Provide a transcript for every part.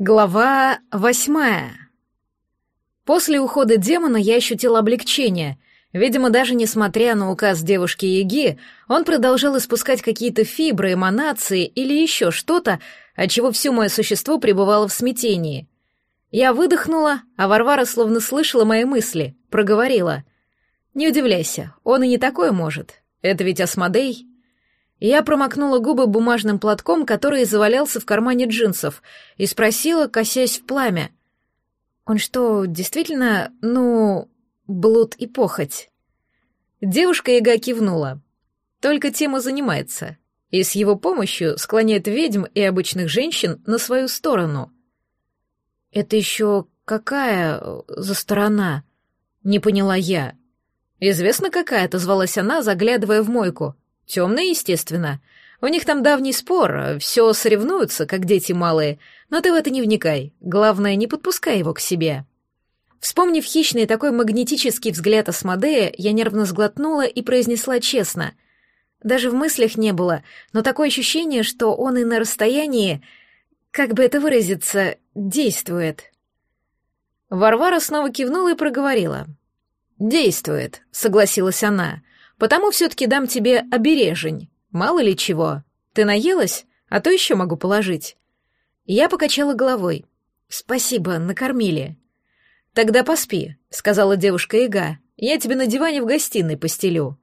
Глава восьмая. После ухода демона я ощутила облегчение. Видимо, даже несмотря на указ девушки Еги, он продолжал испускать какие-то фибры, эманации или еще что-то, отчего все мое существо пребывало в смятении. Я выдохнула, а Варвара словно слышала мои мысли, проговорила. «Не удивляйся, он и не такое может. Это ведь Асмодей». Я промокнула губы бумажным платком, который завалялся в кармане джинсов, и спросила, косясь в пламя. «Он что, действительно, ну, блуд и похоть?» Девушка Яга кивнула. «Только тема занимается, и с его помощью склоняет ведьм и обычных женщин на свою сторону». «Это еще какая э, за сторона?» — не поняла я. «Известно, какая», — отозвалась она, заглядывая в мойку. Темная, естественно. У них там давний спор, все соревнуются, как дети малые, но ты в это не вникай. Главное, не подпускай его к себе. Вспомнив хищный такой магнетический взгляд Асмодея, я нервно сглотнула и произнесла честно. Даже в мыслях не было, но такое ощущение, что он и на расстоянии, как бы это выразиться, действует. Варвара снова кивнула и проговорила. «Действует», — согласилась она. Потому все-таки дам тебе обережень. Мало ли чего. Ты наелась? А то еще могу положить». Я покачала головой. «Спасибо, накормили». «Тогда поспи», — сказала девушка Ига. «Я тебе на диване в гостиной постелю».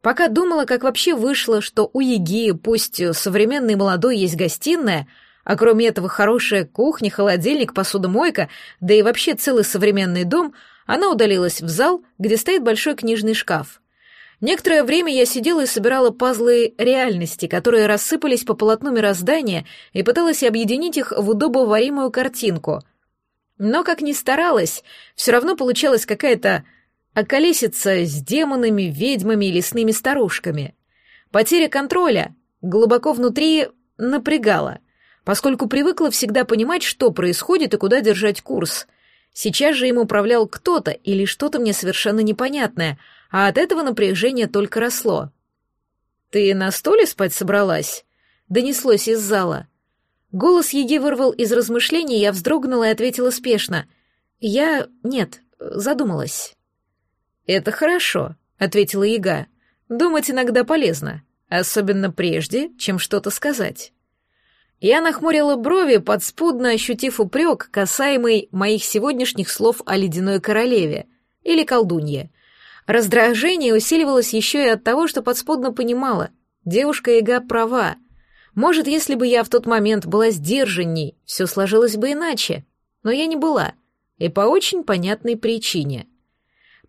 Пока думала, как вообще вышло, что у Еги, пусть современной молодой, есть гостиная, а кроме этого хорошая кухня, холодильник, посудомойка, да и вообще целый современный дом, она удалилась в зал, где стоит большой книжный шкаф. Некоторое время я сидела и собирала пазлы реальности, которые рассыпались по полотну мироздания, и пыталась объединить их в удобоваримую картинку. Но, как ни старалась, все равно получалась какая-то околесица с демонами, ведьмами и лесными старушками. Потеря контроля глубоко внутри напрягала, поскольку привыкла всегда понимать, что происходит и куда держать курс. Сейчас же им управлял кто-то или что-то мне совершенно непонятное — а от этого напряжение только росло. «Ты на столе спать собралась?» — донеслось из зала. Голос Еги вырвал из размышлений, я вздрогнула и ответила спешно. «Я... нет, задумалась». «Это хорошо», — ответила Яга. «Думать иногда полезно, особенно прежде, чем что-то сказать». Я нахмурила брови, подспудно ощутив упрек, касаемый моих сегодняшних слов о ледяной королеве или колдунье — Раздражение усиливалось еще и от того, что подспудно понимала. Девушка Ига права. Может, если бы я в тот момент была сдержанней, все сложилось бы иначе. Но я не была. И по очень понятной причине.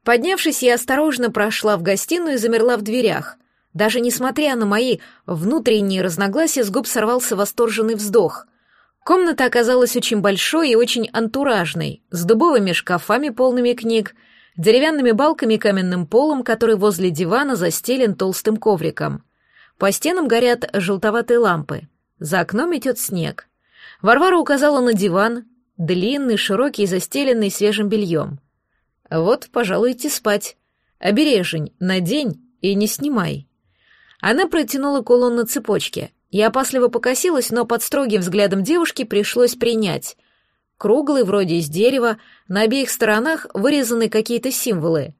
Поднявшись, я осторожно прошла в гостиную и замерла в дверях. Даже несмотря на мои внутренние разногласия, с губ сорвался восторженный вздох. Комната оказалась очень большой и очень антуражной, с дубовыми шкафами, полными книг, деревянными балками и каменным полом, который возле дивана застелен толстым ковриком. По стенам горят желтоватые лампы. За окном идет снег. Варвара указала на диван, длинный, широкий, застеленный свежим бельем. «Вот, пожалуйте спать. Обережень, надень и не снимай». Она протянула кулон на цепочке. Я опасливо покосилась, но под строгим взглядом девушки пришлось принять круглый, вроде из дерева, на обеих сторонах вырезаны какие-то символы.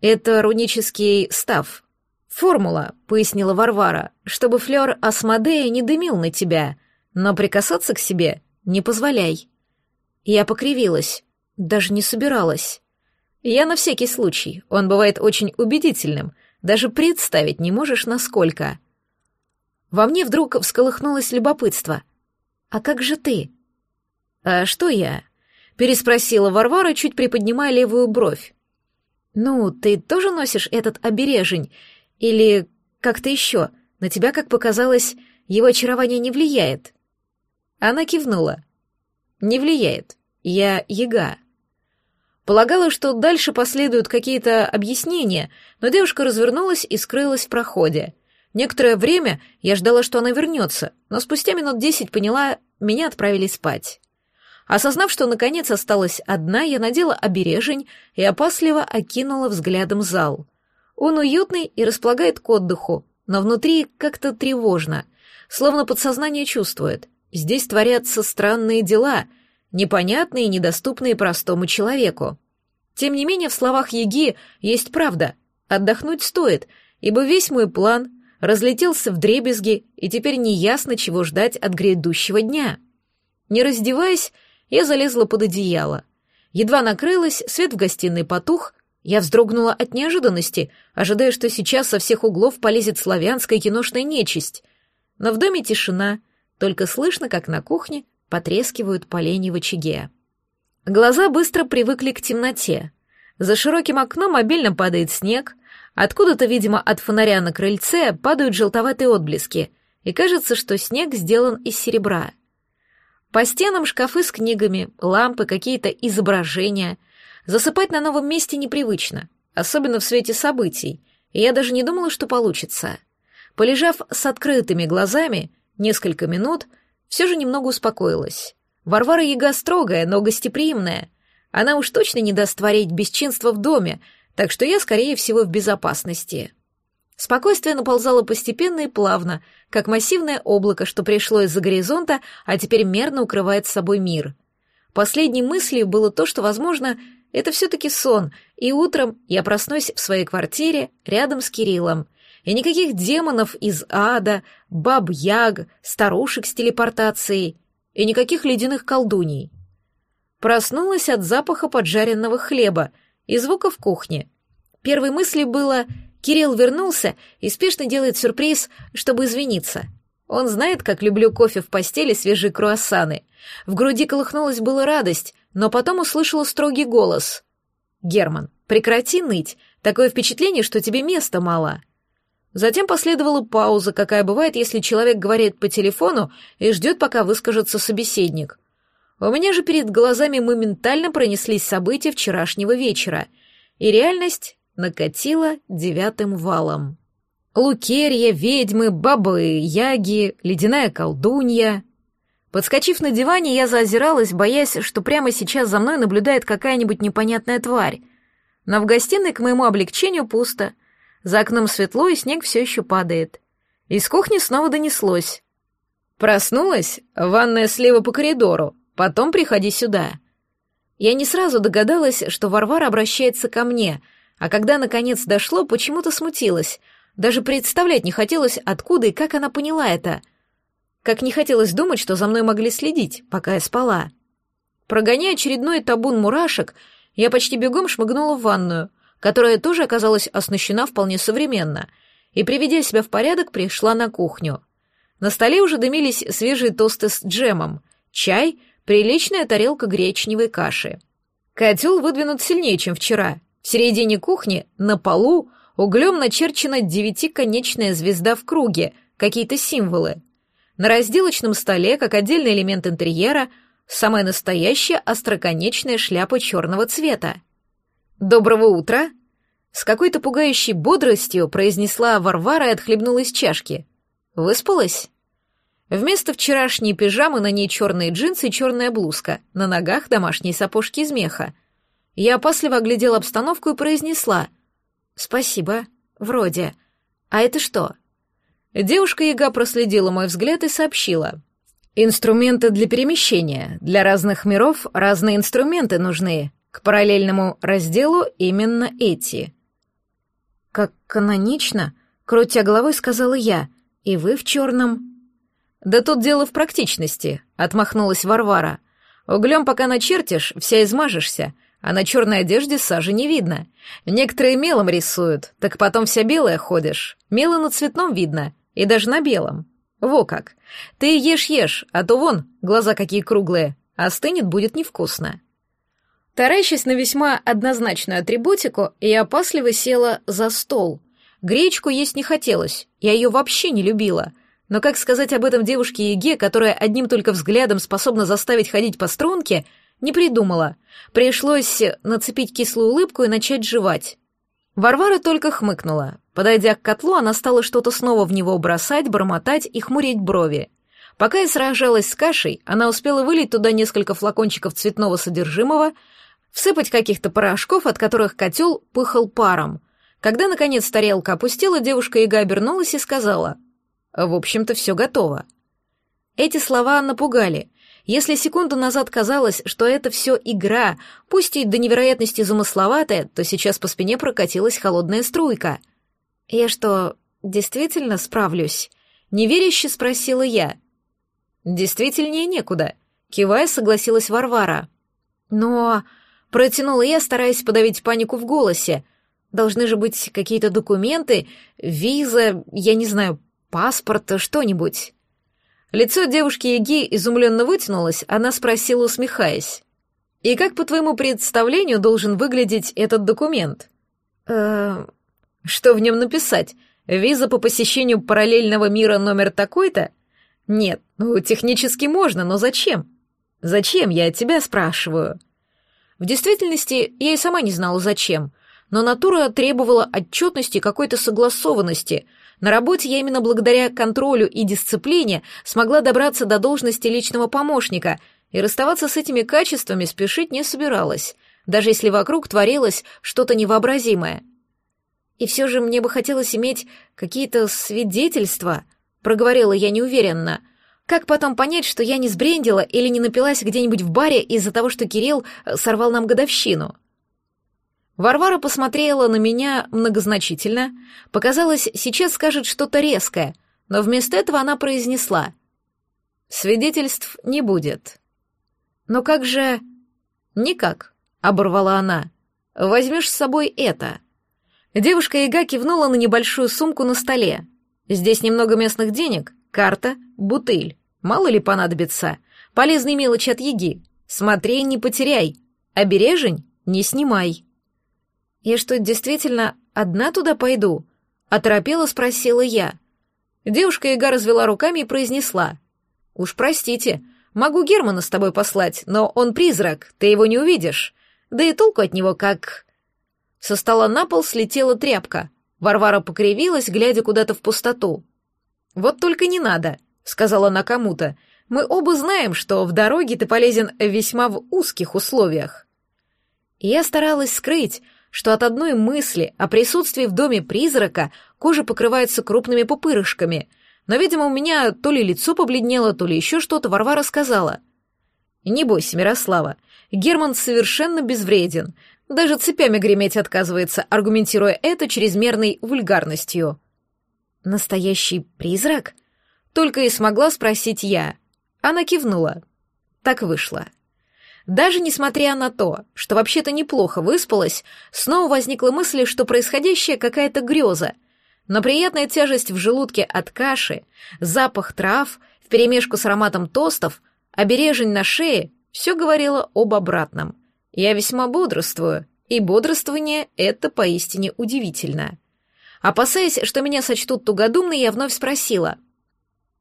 Это рунический став. Формула, пояснила Варвара, чтобы флёр Асмодея не дымил на тебя, но прикасаться к себе не позволяй. Я покривилась, даже не собиралась. Я на всякий случай, он бывает очень убедительным, даже представить не можешь, насколько. Во мне вдруг всколыхнулось любопытство. «А как же ты?» «А что я?» — переспросила Варвара, чуть приподнимая левую бровь. «Ну, ты тоже носишь этот обережень? Или как-то еще? На тебя, как показалось, его очарование не влияет?» Она кивнула. «Не влияет. Я яга». Полагала, что дальше последуют какие-то объяснения, но девушка развернулась и скрылась в проходе. Некоторое время я ждала, что она вернется, но спустя минут десять поняла, меня отправили спать. Осознав, что наконец осталась одна, я надела обережень и опасливо окинула взглядом зал. Он уютный и располагает к отдыху, но внутри как-то тревожно, словно подсознание чувствует. Здесь творятся странные дела, непонятные и недоступные простому человеку. Тем не менее, в словах Еги есть правда. Отдохнуть стоит, ибо весь мой план разлетелся в дребезги, и теперь неясно, чего ждать от грядущего дня. Не раздеваясь, я залезла под одеяло. Едва накрылась, свет в гостиной потух, я вздрогнула от неожиданности, ожидая, что сейчас со всех углов полезет славянская киношная нечисть. Но в доме тишина, только слышно, как на кухне потрескивают поленья в очаге. Глаза быстро привыкли к темноте. За широким окном обильно падает снег, откуда-то, видимо, от фонаря на крыльце падают желтоватые отблески, и кажется, что снег сделан из серебра. По стенам шкафы с книгами, лампы, какие-то изображения. Засыпать на новом месте непривычно, особенно в свете событий, и я даже не думала, что получится. Полежав с открытыми глазами несколько минут, все же немного успокоилась. Варвара Яга строгая, но гостеприимная. Она уж точно не даст творить бесчинство в доме, так что я, скорее всего, в безопасности. Спокойствие наползало постепенно и плавно, как массивное облако, что пришло из-за горизонта, а теперь мерно укрывает с собой мир. Последней мыслью было то, что, возможно, это все-таки сон, и утром я проснусь в своей квартире рядом с Кириллом. И никаких демонов из ада, баб-яг, старушек с телепортацией, и никаких ледяных колдуний. Проснулась от запаха поджаренного хлеба и звуков кухни. Первой мыслью было Кирилл вернулся и спешно делает сюрприз, чтобы извиниться. Он знает, как люблю кофе в постели свежие круассаны. В груди колыхнулась была радость, но потом услышала строгий голос. «Герман, прекрати ныть. Такое впечатление, что тебе места мало». Затем последовала пауза, какая бывает, если человек говорит по телефону и ждет, пока выскажется собеседник. У меня же перед глазами моментально пронеслись события вчерашнего вечера, и реальность накатила девятым валом. Лукерья, ведьмы, бабы, яги, ледяная колдунья. Подскочив на диване, я заозиралась, боясь, что прямо сейчас за мной наблюдает какая-нибудь непонятная тварь. Но в гостиной, к моему облегчению, пусто — за окном светло, и снег все еще падает. Из кухни снова донеслось. «Проснулась? Ванная слева по коридору. Потом приходи сюда». Я не сразу догадалась, что Варвара обращается ко мне, а когда наконец дошло, почему-то смутилась. Даже представлять не хотелось, откуда и как она поняла это. Как не хотелось думать, что за мной могли следить, пока я спала. Прогоняя очередной табун мурашек, я почти бегом шмыгнула в ванную, которая тоже оказалась оснащена вполне современно, и, приведя себя в порядок, пришла на кухню. На столе уже дымились свежие тосты с джемом, чай, приличная тарелка гречневой каши. Котел выдвинут сильнее, чем вчера. В середине кухни, на полу, углем начерчена девятиконечная звезда в круге, какие-то символы. На разделочном столе, как отдельный элемент интерьера, самая настоящая остроконечная шляпа черного цвета. «Доброго утра!» С какой-то пугающей бодростью произнесла Варвара и отхлебнула из чашки. «Выспалась?» Вместо вчерашней пижамы на ней черные джинсы и черная блузка, на ногах домашние сапожки из меха. Я опасливо оглядела обстановку и произнесла. «Спасибо. Вроде. А это что?» Девушка-яга проследила мой взгляд и сообщила. «Инструменты для перемещения. Для разных миров разные инструменты нужны. К параллельному разделу именно эти. Как канонично, крутя головой, сказала я, и вы в черном. Да тут дело в практичности, отмахнулась Варвара. Углем пока начертишь, вся измажешься, а на черной одежде сажи не видно. Некоторые мелом рисуют, так потом вся белая ходишь. Мело на цветном видно, и даже на белом. Во как. Ты ешь-ешь, а то вон, глаза какие круглые, остынет будет невкусно. Таращась на весьма однозначную атрибутику, я опасливо села за стол. Гречку есть не хотелось, я ее вообще не любила. Но как сказать об этом девушке Еге, которая одним только взглядом способна заставить ходить по струнке, не придумала. Пришлось нацепить кислую улыбку и начать жевать. Варвара только хмыкнула. Подойдя к котлу, она стала что-то снова в него бросать, бормотать и хмурить брови. Пока я сражалась с кашей, она успела вылить туда несколько флакончиков цветного содержимого, всыпать каких-то порошков, от которых котел пыхал паром. Когда, наконец, тарелка опустила, девушка Ига обернулась и сказала, «В общем-то, все готово». Эти слова напугали. Если секунду назад казалось, что это все игра, пусть и до невероятности замысловатая, то сейчас по спине прокатилась холодная струйка. «Я что, действительно справлюсь?» — неверяще спросила я. «Действительнее некуда», — кивая, согласилась Варвара. «Но...» — протянула я, стараясь подавить панику в голосе. «Должны же быть какие-то документы, виза, я не знаю, паспорт, что-нибудь». Лицо девушки-яги изумленно вытянулось, она спросила, усмехаясь. «И как, по твоему представлению, должен выглядеть этот документ?» «Э, что в нем написать? Виза по посещению параллельного мира номер такой-то? Нет, ну, технически можно, но зачем? Зачем, я тебя спрашиваю?» В действительности, я и сама не знала, зачем, но натура требовала отчетности какой-то согласованности — на работе я именно благодаря контролю и дисциплине смогла добраться до должности личного помощника, и расставаться с этими качествами спешить не собиралась, даже если вокруг творилось что-то невообразимое. И все же мне бы хотелось иметь какие-то свидетельства, проговорила я неуверенно. Как потом понять, что я не сбрендила или не напилась где-нибудь в баре из-за того, что Кирилл сорвал нам годовщину? Варвара посмотрела на меня многозначительно, показалось, сейчас скажет что-то резкое, но вместо этого она произнесла. «Свидетельств не будет». «Но как же...» «Никак», — оборвала она. «Возьмешь с собой это». Девушка-яга кивнула на небольшую сумку на столе. «Здесь немного местных денег, карта, бутыль. Мало ли понадобится. Полезные мелочи от яги. Смотри, не потеряй. А бережень не снимай». «Я что, действительно одна туда пойду?» — оторопела спросила я. Девушка Ига развела руками и произнесла. «Уж простите, могу Германа с тобой послать, но он призрак, ты его не увидишь. Да и толку от него как...» Со стола на пол слетела тряпка. Варвара покривилась, глядя куда-то в пустоту. «Вот только не надо», — сказала она кому-то. «Мы оба знаем, что в дороге ты полезен весьма в узких условиях». Я старалась скрыть, что от одной мысли о присутствии в доме призрака кожа покрывается крупными пупырышками, но, видимо, у меня то ли лицо побледнело, то ли еще что-то Варвара сказала. «Не бойся, Мирослава, Герман совершенно безвреден, даже цепями греметь отказывается, аргументируя это чрезмерной вульгарностью». «Настоящий призрак?» Только и смогла спросить я. Она кивнула. Так вышло. Даже несмотря на то, что вообще-то неплохо выспалась, снова возникла мысль, что происходящее какая-то греза. Но приятная тяжесть в желудке от каши, запах трав, вперемешку с ароматом тостов, обережень на шее — все говорило об обратном. Я весьма бодрствую, и бодрствование — это поистине удивительно. Опасаясь, что меня сочтут тугодумной, я вновь спросила —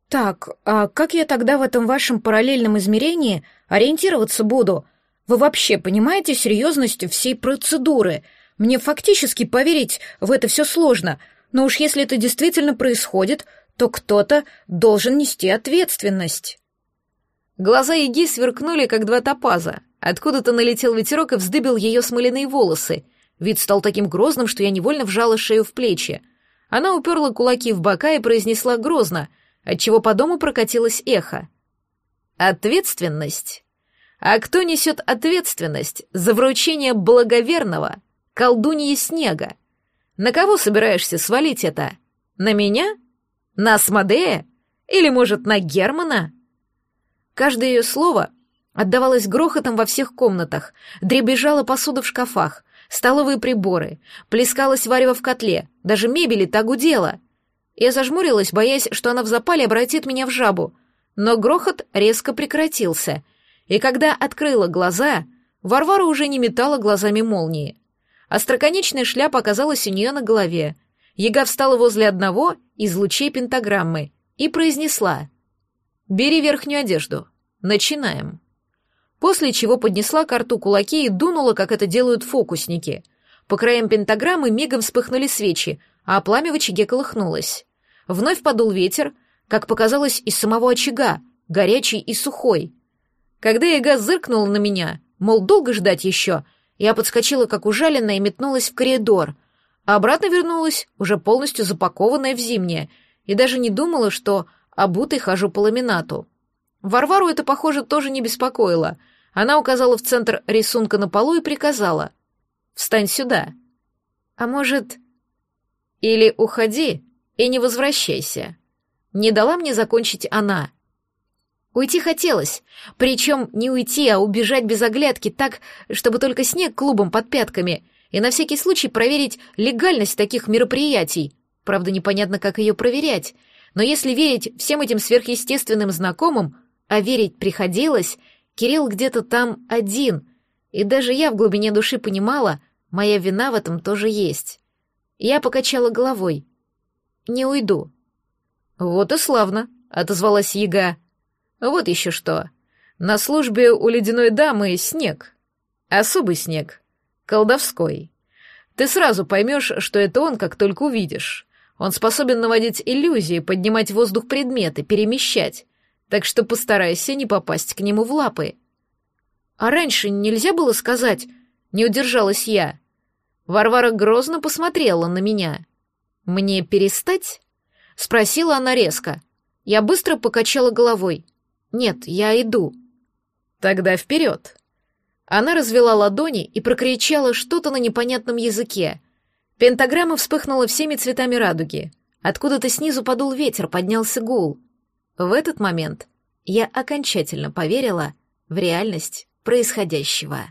«Так, а как я тогда в этом вашем параллельном измерении ориентироваться буду? Вы вообще понимаете серьезность всей процедуры? Мне фактически поверить в это все сложно, но уж если это действительно происходит, то кто-то должен нести ответственность». Глаза Еги сверкнули, как два топаза. Откуда-то налетел ветерок и вздыбил ее смоляные волосы. Вид стал таким грозным, что я невольно вжала шею в плечи. Она уперла кулаки в бока и произнесла грозно — отчего по дому прокатилось эхо. Ответственность. А кто несет ответственность за вручение благоверного колдуньи снега? На кого собираешься свалить это? На меня? На Асмодея? Или, может, на Германа? Каждое ее слово отдавалось грохотом во всех комнатах, дребезжала посуда в шкафах, столовые приборы, плескалась варево в котле, даже мебели так гудела — я зажмурилась, боясь, что она в запале обратит меня в жабу, но грохот резко прекратился, и когда открыла глаза, Варвара уже не метала глазами молнии. Остроконечная шляпа оказалась у нее на голове. Яга встала возле одного из лучей пентаграммы и произнесла «Бери верхнюю одежду. Начинаем». После чего поднесла к рту кулаки и дунула, как это делают фокусники. По краям пентаграммы мигом вспыхнули свечи, а пламя в очаге колыхнулось. Вновь подул ветер, как показалось, из самого очага, горячий и сухой. Когда яга зыркнула на меня, мол, долго ждать еще, я подскочила, как ужаленная, и метнулась в коридор, а обратно вернулась, уже полностью запакованная в зимнее, и даже не думала, что обутой хожу по ламинату. Варвару это, похоже, тоже не беспокоило. Она указала в центр рисунка на полу и приказала. «Встань сюда». «А может...» «Или уходи и не возвращайся». Не дала мне закончить она. Уйти хотелось, причем не уйти, а убежать без оглядки, так, чтобы только снег клубом под пятками, и на всякий случай проверить легальность таких мероприятий. Правда, непонятно, как ее проверять. Но если верить всем этим сверхъестественным знакомым, а верить приходилось, Кирилл где-то там один, и даже я в глубине души понимала, моя вина в этом тоже есть. Я покачала головой. «Не уйду». «Вот и славно», — отозвалась яга. «Вот еще что. На службе у ледяной дамы снег. Особый снег. Колдовской. Ты сразу поймешь, что это он, как только увидишь. Он способен наводить иллюзии, поднимать в воздух предметы, перемещать. Так что постарайся не попасть к нему в лапы. А раньше нельзя было сказать, не удержалась я. Варвара грозно посмотрела на меня. Мне перестать? Спросила она резко. Я быстро покачала головой. Нет, я иду. Тогда вперед. Она развела ладони и прокричала что-то на непонятном языке. Пентаграмма вспыхнула всеми цветами радуги. Откуда-то снизу подул ветер, поднялся гул. В этот момент я окончательно поверила в реальность происходящего.